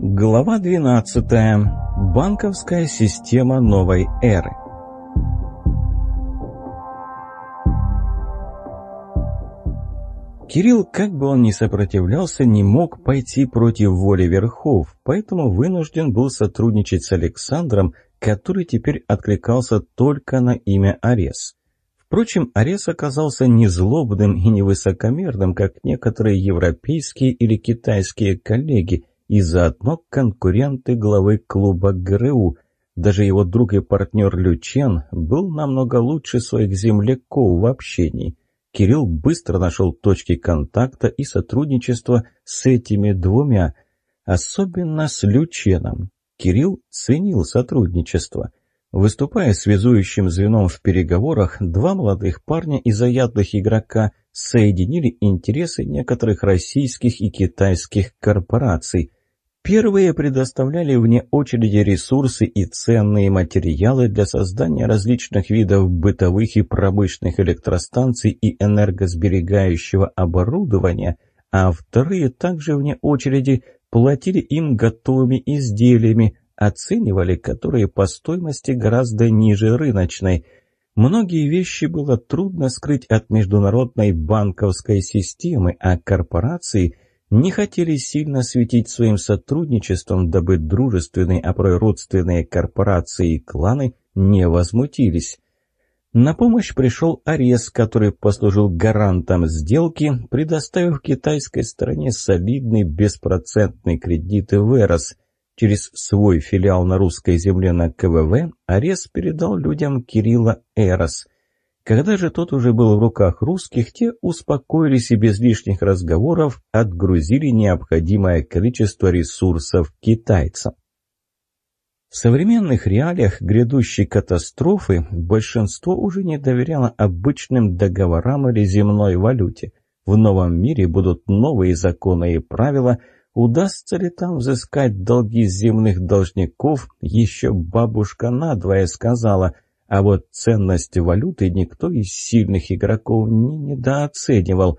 Глава 12. Банковская система новой эры. Кирилл, как бы он ни сопротивлялся, не мог пойти против воли верхов, поэтому вынужден был сотрудничать с Александром, который теперь откликался только на имя Арес. Впрочем, Арес оказался не злобным и не высокомерным, как некоторые европейские или китайские коллеги, и заодно конкуренты главы клуба ГРУ. Даже его друг и партнер Лючен был намного лучше своих земляков в общении. Кирилл быстро нашел точки контакта и сотрудничества с этими двумя, особенно с Люченом. Кирилл ценил сотрудничество. Выступая связующим звеном в переговорах, два молодых парня и заядлых игрока соединили интересы некоторых российских и китайских корпораций. Первые предоставляли вне очереди ресурсы и ценные материалы для создания различных видов бытовых и промышленных электростанций и энергосберегающего оборудования, а вторые также вне очереди платили им готовыми изделиями, оценивали которые по стоимости гораздо ниже рыночной. Многие вещи было трудно скрыть от международной банковской системы, а корпорации – не хотели сильно светить своим сотрудничеством, дабы дружественные, а порой родственные корпорации и кланы не возмутились. На помощь пришел Арес, который послужил гарантом сделки, предоставив китайской стороне солидный беспроцентный кредит в Эрос. Через свой филиал на русской земле на КВВ Арес передал людям Кирилла Эрос – когда же тот уже был в руках русских, те успокоились и без лишних разговоров отгрузили необходимое количество ресурсов китайцам. В современных реалиях грядущей катастрофы большинство уже не доверяло обычным договорам или земной валюте. В новом мире будут новые законы и правила. Удастся ли там взыскать долги земных должников, еще бабушка надвое сказала – а вот ценность валюты никто из сильных игроков не недооценивал.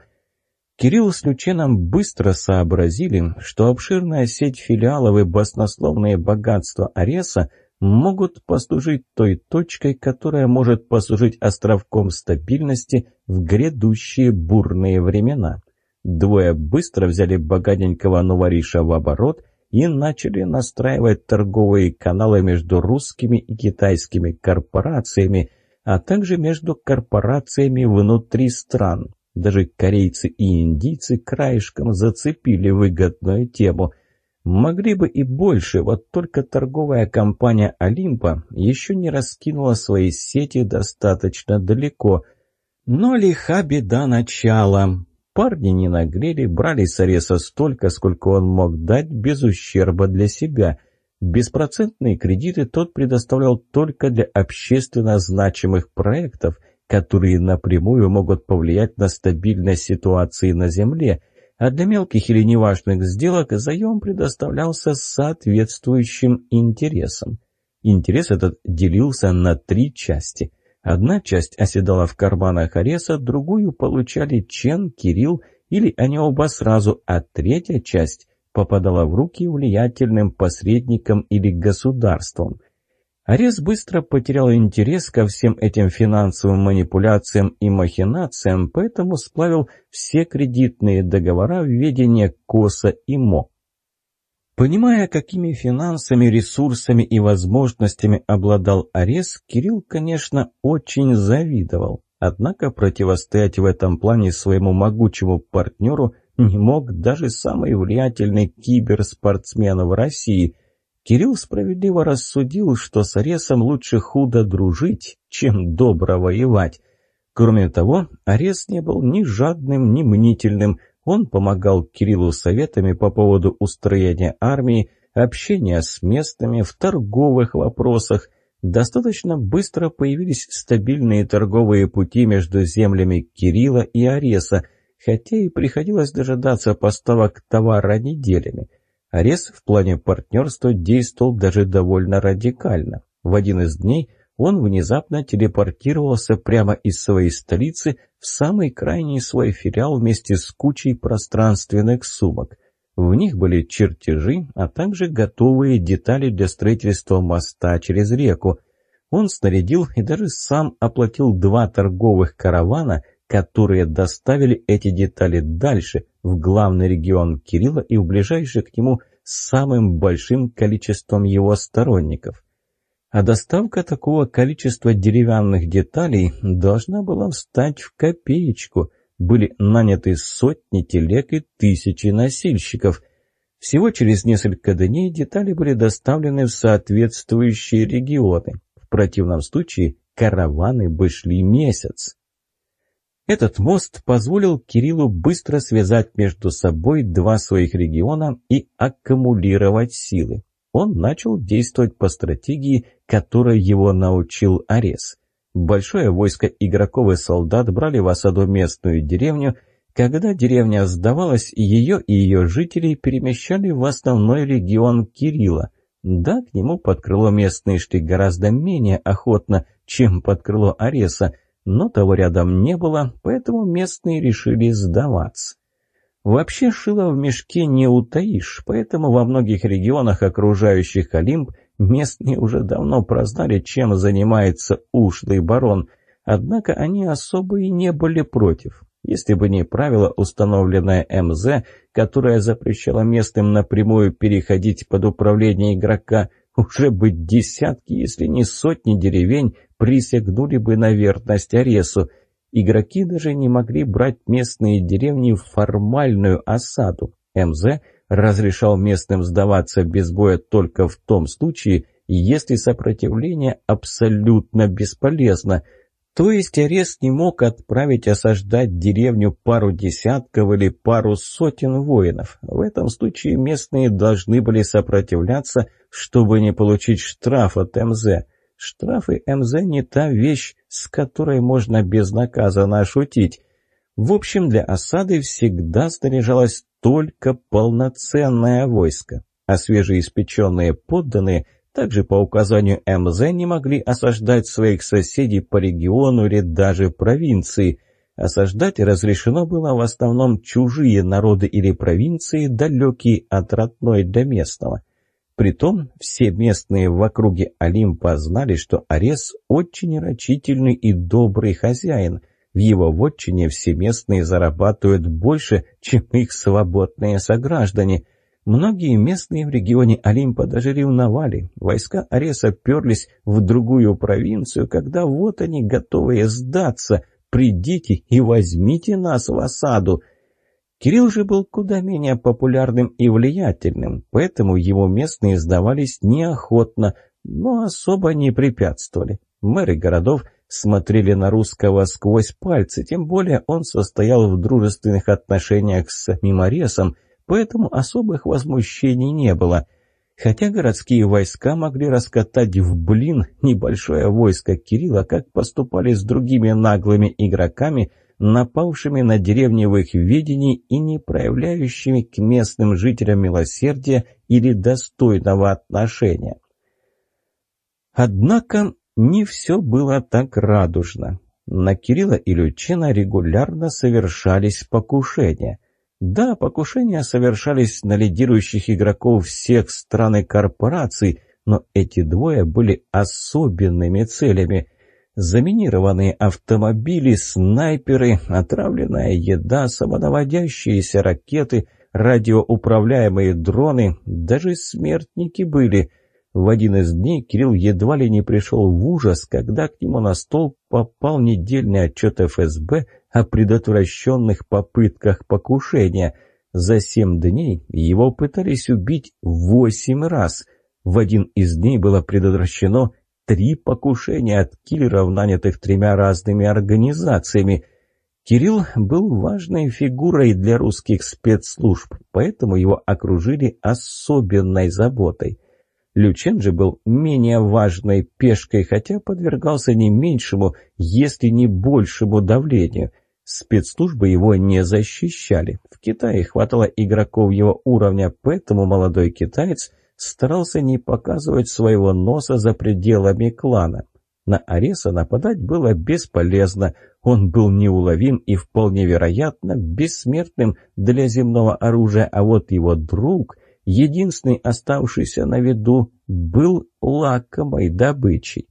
Кирилл с Люченом быстро сообразили, что обширная сеть филиалов и баснословные богатства Ареса могут послужить той точкой, которая может послужить островком стабильности в грядущие бурные времена. Двое быстро взяли богатенького Нувариша в оборот и начали настраивать торговые каналы между русскими и китайскими корпорациями, а также между корпорациями внутри стран. Даже корейцы и индийцы краешком зацепили выгодную тему. Могли бы и больше, вот только торговая компания «Олимпа» еще не раскинула свои сети достаточно далеко. Но лиха беда начала. Парни не наглели, брали с Ареса столько, сколько он мог дать, без ущерба для себя. Беспроцентные кредиты тот предоставлял только для общественно значимых проектов, которые напрямую могут повлиять на стабильность ситуации на Земле, а для мелких или неважных сделок заем предоставлялся с соответствующим интересом. Интерес этот делился на три части – Одна часть оседала в карманах Ареса, другую получали Чен, Кирилл или они оба сразу, а третья часть попадала в руки влиятельным посредникам или государствам. Арес быстро потерял интерес ко всем этим финансовым манипуляциям и махинациям, поэтому сплавил все кредитные договора в ведение КОСа и МО. Понимая, какими финансами, ресурсами и возможностями обладал Арес, Кирилл, конечно, очень завидовал. Однако противостоять в этом плане своему могучему партнеру не мог даже самый влиятельный киберспортсмен в России. Кирилл справедливо рассудил, что с Аресом лучше худо дружить, чем добро воевать. Кроме того, Арес не был ни жадным, ни мнительным – он помогал Кириллу советами по поводу устроения армии, общения с местными в торговых вопросах. Достаточно быстро появились стабильные торговые пути между землями Кирилла и Ареса, хотя и приходилось дожидаться поставок товара неделями. Арес в плане партнерства действовал даже довольно радикально. В один из дней он внезапно телепортировался прямо из своей столицы в самый крайний свой филиал вместе с кучей пространственных сумок. В них были чертежи, а также готовые детали для строительства моста через реку. Он снарядил и даже сам оплатил два торговых каравана, которые доставили эти детали дальше, в главный регион Кирилла и в ближайший к нему самым большим количеством его сторонников. А доставка такого количества деревянных деталей должна была встать в копеечку. Были наняты сотни телег и тысячи носильщиков. Всего через несколько дней детали были доставлены в соответствующие регионы. В противном случае караваны бы шли месяц. Этот мост позволил Кириллу быстро связать между собой два своих региона и аккумулировать силы. Он начал действовать по стратегии, которой его научил Арес. Большое войско игроков и солдат брали в осаду местную деревню. Когда деревня сдавалась, ее и ее жителей перемещали в основной регион Кирилла. Да, к нему под крыло местные шли гораздо менее охотно, чем под крыло Ареса, но того рядом не было, поэтому местные решили сдаваться. Вообще шило в мешке не утаишь, поэтому во многих регионах, окружающих Олимп, местные уже давно прознали, чем занимается ушлый барон, однако они особо и не были против. Если бы не правило, установленное МЗ, которое запрещало местным напрямую переходить под управление игрока, уже бы десятки, если не сотни деревень присягнули бы на верность Аресу. Игроки даже не могли брать местные деревни в формальную осаду. МЗ разрешал местным сдаваться без боя только в том случае, если сопротивление абсолютно бесполезно. То есть Арес не мог отправить осаждать деревню пару десятков или пару сотен воинов. В этом случае местные должны были сопротивляться, чтобы не получить штраф от МЗ. Штрафы МЗ не та вещь, с которой можно безнаказанно шутить. В общем, для осады всегда снаряжалось только полноценное войско, а свежеиспеченные подданные также по указанию МЗ не могли осаждать своих соседей по региону или даже провинции. Осаждать разрешено было в основном чужие народы или провинции, далекие от родной для местного. Притом все местные в округе Олимпа знали, что Арес очень рачительный и добрый хозяин. В его вотчине все местные зарабатывают больше, чем их свободные сограждане. Многие местные в регионе Олимпа даже ревновали. Войска Ареса перлись в другую провинцию, когда вот они готовые сдаться. «Придите и возьмите нас в осаду!» Кирилл же был куда менее популярным и влиятельным, поэтому его местные сдавались неохотно, но особо не препятствовали. Мэры городов смотрели на русского сквозь пальцы, тем более он состоял в дружественных отношениях с самим поэтому особых возмущений не было. Хотя городские войска могли раскатать в блин небольшое войско Кирилла, как поступали с другими наглыми игроками – напавшими на деревни в их видении и не проявляющими к местным жителям милосердия или достойного отношения. Однако не все было так радужно. На Кирилла и Лючина регулярно совершались покушения. Да, покушения совершались на лидирующих игроков всех стран и корпораций, но эти двое были особенными целями – заминированные автомобили, снайперы, отравленная еда, самонаводящиеся ракеты, радиоуправляемые дроны, даже смертники были. В один из дней Кирилл едва ли не пришел в ужас, когда к нему на стол попал недельный отчет ФСБ о предотвращенных попытках покушения. За семь дней его пытались убить восемь раз. В один из дней было предотвращено три покушения от киллеров, нанятых тремя разными организациями. Кирилл был важной фигурой для русских спецслужб, поэтому его окружили особенной заботой. Лючен же был менее важной пешкой, хотя подвергался не меньшему, если не большему давлению. Спецслужбы его не защищали. В Китае хватало игроков его уровня, поэтому молодой китаец – старался не показывать своего носа за пределами клана. На Ареса нападать было бесполезно. Он был неуловим и вполне вероятно бессмертным для земного оружия, а вот его друг, единственный оставшийся на виду, был лакомой добычей.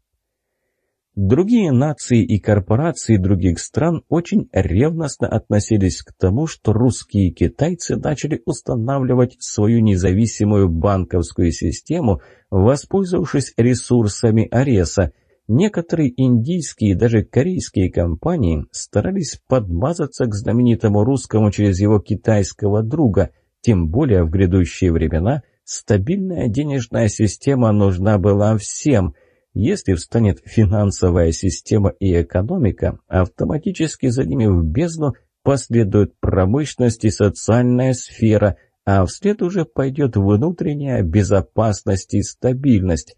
Другие нации и корпорации других стран очень ревностно относились к тому, что русские и китайцы начали устанавливать свою независимую банковскую систему, воспользовавшись ресурсами Ареса. Некоторые индийские и даже корейские компании старались подмазаться к знаменитому русскому через его китайского друга, тем более в грядущие времена стабильная денежная система нужна была всем – если встанет финансовая система и экономика, автоматически за ними в бездну последует промышленность и социальная сфера, а вслед уже пойдет внутренняя безопасность и стабильность.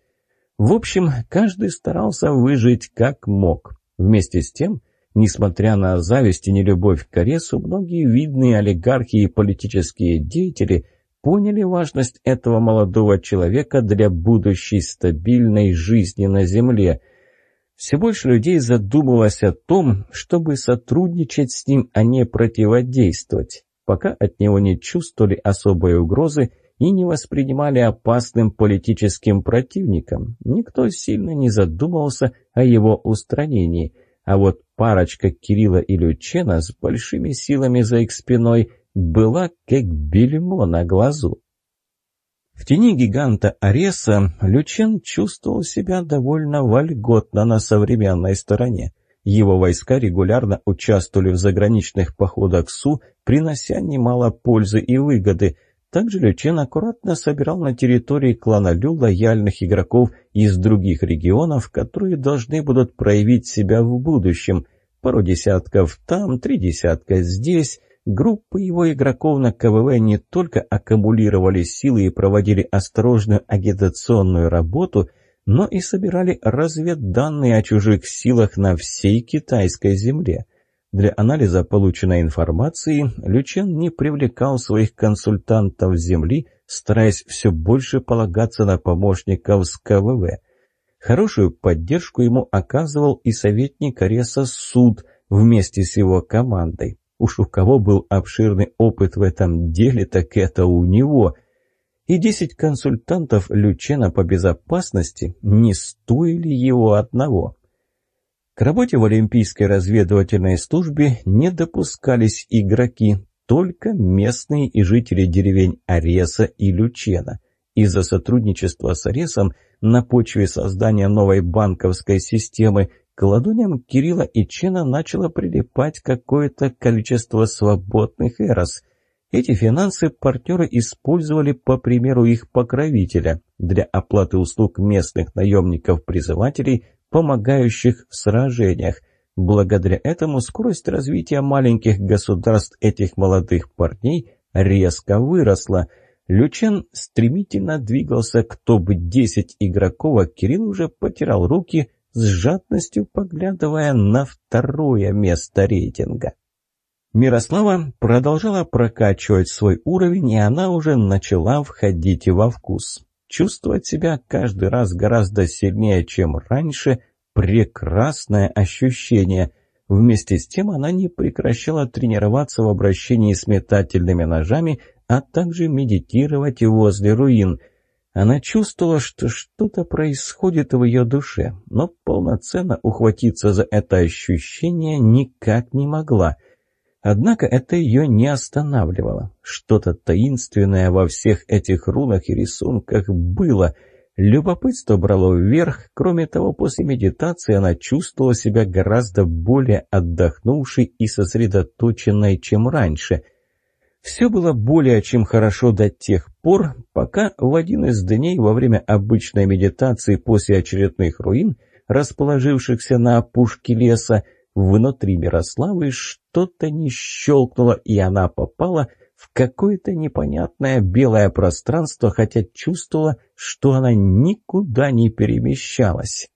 В общем, каждый старался выжить как мог. Вместе с тем, несмотря на зависть и нелюбовь к Коресу, многие видные олигархи и политические деятели – поняли важность этого молодого человека для будущей стабильной жизни на Земле. Все больше людей задумывалось о том, чтобы сотрудничать с ним, а не противодействовать, пока от него не чувствовали особой угрозы и не воспринимали опасным политическим противником. Никто сильно не задумывался о его устранении, а вот парочка Кирилла и Лючена с большими силами за их спиной – была как бельмо на глазу. В тени гиганта Ареса Лючен чувствовал себя довольно вольготно на современной стороне. Его войска регулярно участвовали в заграничных походах Су, принося немало пользы и выгоды. Также Лючен аккуратно собирал на территории клана Лю лояльных игроков из других регионов, которые должны будут проявить себя в будущем. Пару десятков там, три десятка здесь. Группы его игроков на КВВ не только аккумулировали силы и проводили осторожную агитационную работу, но и собирали разведданные о чужих силах на всей китайской земле. Для анализа полученной информации Лючен не привлекал своих консультантов Земли, стараясь все больше полагаться на помощников с КВВ. Хорошую поддержку ему оказывал и советник Ареса Суд вместе с его командой. Уж у кого был обширный опыт в этом деле, так это у него. И десять консультантов Лючена по безопасности не стоили его одного. К работе в Олимпийской разведывательной службе не допускались игроки, только местные и жители деревень Ареса и Лючена. Из-за сотрудничества с Аресом на почве создания новой банковской системы к ладоням Кирилла и Чена начало прилипать какое-то количество свободных эрос. Эти финансы партнеры использовали по примеру их покровителя для оплаты услуг местных наемников-призывателей, помогающих в сражениях. Благодаря этому скорость развития маленьких государств этих молодых парней резко выросла. Лючен стремительно двигался к топ-10 игроков, а Кирилл уже потирал руки – с жадностью поглядывая на второе место рейтинга. Мирослава продолжала прокачивать свой уровень, и она уже начала входить во вкус. Чувствовать себя каждый раз гораздо сильнее, чем раньше – прекрасное ощущение. Вместе с тем она не прекращала тренироваться в обращении с метательными ножами, а также медитировать возле руин – она чувствовала, что что-то происходит в ее душе, но полноценно ухватиться за это ощущение никак не могла. Однако это ее не останавливало. Что-то таинственное во всех этих рунах и рисунках было. Любопытство брало вверх. Кроме того, после медитации она чувствовала себя гораздо более отдохнувшей и сосредоточенной, чем раньше – все было более чем хорошо до тех пор, пока в один из дней во время обычной медитации после очередных руин, расположившихся на опушке леса, внутри Мирославы что-то не щелкнуло, и она попала в какое-то непонятное белое пространство, хотя чувствовала, что она никуда не перемещалась.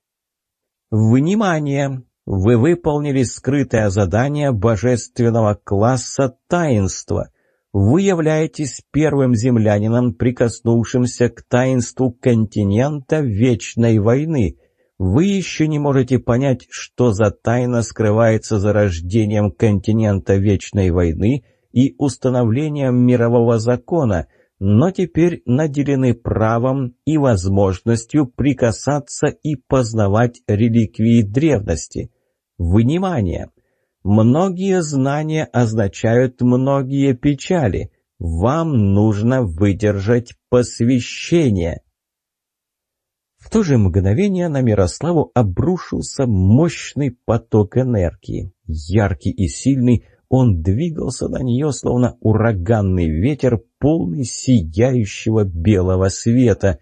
«Внимание! Вы выполнили скрытое задание божественного класса таинства!» Вы являетесь первым землянином, прикоснувшимся к таинству континента Вечной войны. Вы еще не можете понять, что за тайна скрывается за рождением континента Вечной войны и установлением мирового закона, но теперь наделены правом и возможностью прикасаться и познавать реликвии древности. Внимание! Многие знания означают многие печали. Вам нужно выдержать посвящение. В то же мгновение на Мирославу обрушился мощный поток энергии. Яркий и сильный, он двигался на нее, словно ураганный ветер, полный сияющего белого света.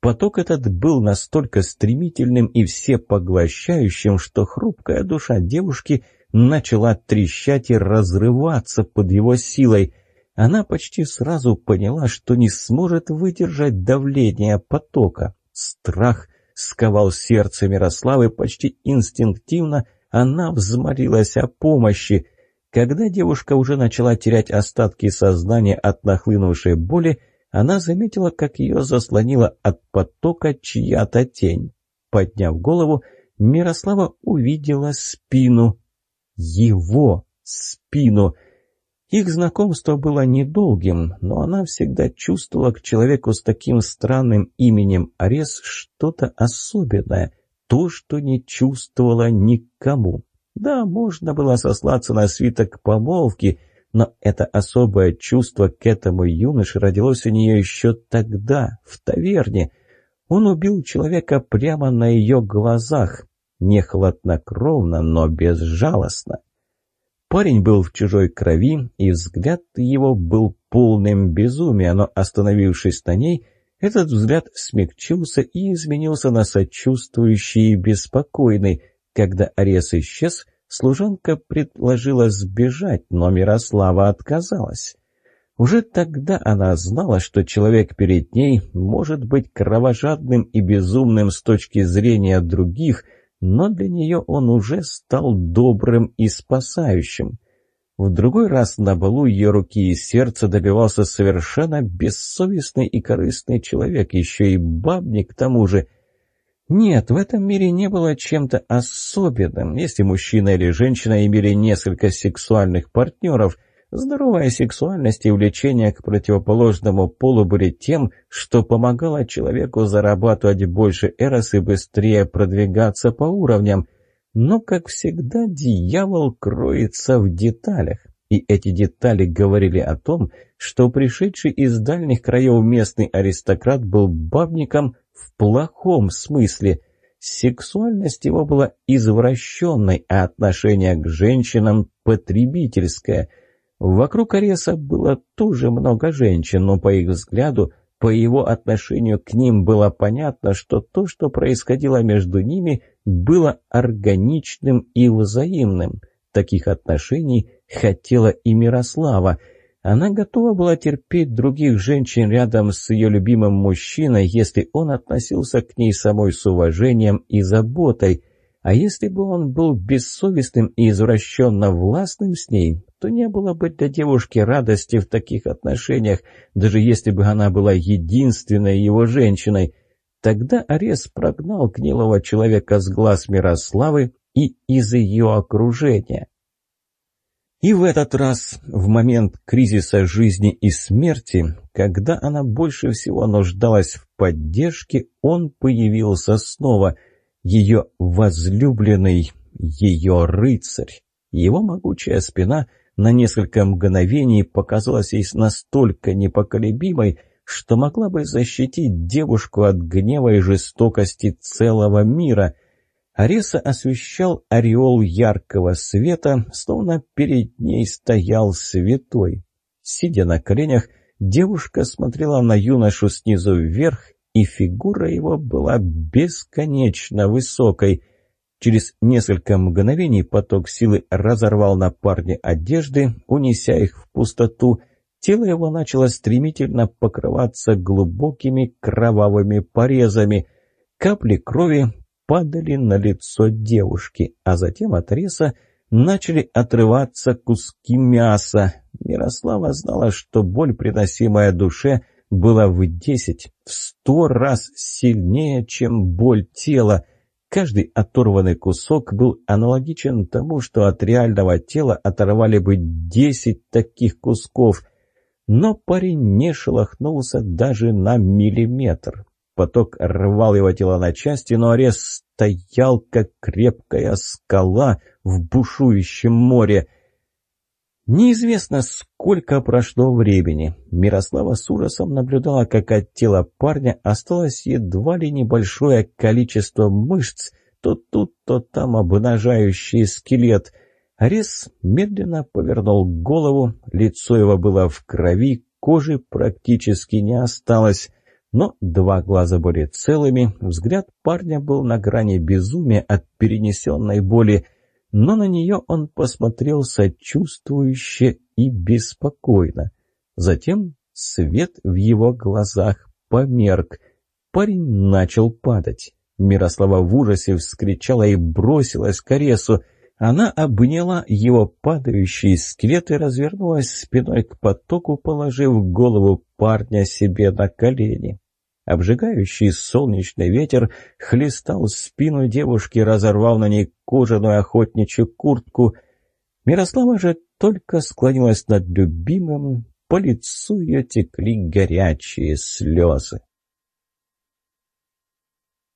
Поток этот был настолько стремительным и всепоглощающим, что хрупкая душа девушки начала трещать и разрываться под его силой. Она почти сразу поняла, что не сможет выдержать давление потока. Страх сковал сердце Мирославы почти инстинктивно, она взмолилась о помощи. Когда девушка уже начала терять остатки сознания от нахлынувшей боли, она заметила, как ее заслонила от потока чья-то тень. Подняв голову, Мирослава увидела спину. Его спину — их знакомство было недолгим, но она всегда чувствовала к человеку с таким странным именем Арес что-то особенное, то, что не чувствовала никому. Да, можно было сослаться на свиток помолвки, но это особое чувство к этому юноше родилось у нее еще тогда, в таверне. Он убил человека прямо на ее глазах, не хладнокровно, но безжалостно. Парень был в чужой крови, и взгляд его был полным безумия, но, остановившись на ней, этот взгляд смягчился и изменился на сочувствующий и беспокойный. Когда Арес исчез, служанка предложила сбежать, но Мирослава отказалась. Уже тогда она знала, что человек перед ней может быть кровожадным и безумным с точки зрения других – но для нее он уже стал добрым и спасающим. В другой раз на балу ее руки и сердца добивался совершенно бессовестный и корыстный человек, еще и бабник к тому же. Нет, в этом мире не было чем-то особенным. Если мужчина или женщина имели несколько сексуальных партнеров – Здоровая сексуальность и влечение к противоположному полу были тем, что помогало человеку зарабатывать больше эрос и быстрее продвигаться по уровням. Но, как всегда, дьявол кроется в деталях. И эти детали говорили о том, что пришедший из дальних краев местный аристократ был бабником в плохом смысле. Сексуальность его была извращенной, а отношение к женщинам – потребительское – Вокруг Ареса было тоже много женщин, но по их взгляду, по его отношению к ним было понятно, что то, что происходило между ними, было органичным и взаимным. Таких отношений хотела и Мирослава. Она готова была терпеть других женщин рядом с ее любимым мужчиной, если он относился к ней самой с уважением и заботой. А если бы он был бессовестным и извращенно властным с ней, то не было бы для девушки радости в таких отношениях, даже если бы она была единственной его женщиной. Тогда Арес прогнал гнилого человека с глаз Мирославы и из ее окружения. И в этот раз, в момент кризиса жизни и смерти, когда она больше всего нуждалась в поддержке, он появился снова, ее возлюбленный, ее рыцарь. Его могучая спина на несколько мгновений показалась ей настолько непоколебимой, что могла бы защитить девушку от гнева и жестокости целого мира. Ареса освещал ореол яркого света, словно перед ней стоял святой. Сидя на коленях, девушка смотрела на юношу снизу вверх, и фигура его была бесконечно высокой — Через несколько мгновений поток силы разорвал на парне одежды, унеся их в пустоту. Тело его начало стремительно покрываться глубокими кровавыми порезами. Капли крови падали на лицо девушки, а затем от реса начали отрываться куски мяса. Мирослава знала, что боль, приносимая душе, была в десять, в сто раз сильнее, чем боль тела — Каждый оторванный кусок был аналогичен тому, что от реального тела оторвали бы десять таких кусков. Но парень не шелохнулся даже на миллиметр. Поток рвал его тело на части, но Арес стоял, как крепкая скала в бушующем море. Неизвестно, сколько прошло времени. Мирослава с ужасом наблюдала, как от тела парня осталось едва ли небольшое количество мышц, то тут, то там обнажающий скелет. Арес медленно повернул голову, лицо его было в крови, кожи практически не осталось. Но два глаза были целыми, взгляд парня был на грани безумия от перенесенной боли – но на нее он посмотрел сочувствующе и беспокойно. Затем свет в его глазах померк. Парень начал падать. Мирослава в ужасе вскричала и бросилась к Аресу. Она обняла его падающий скелет и развернулась спиной к потоку, положив голову парня себе на колени. Обжигающий солнечный ветер хлестал спину девушки, разорвал на ней кожаную охотничью куртку. Мирослава же только склонилась над любимым, по лицу ее текли горячие слезы.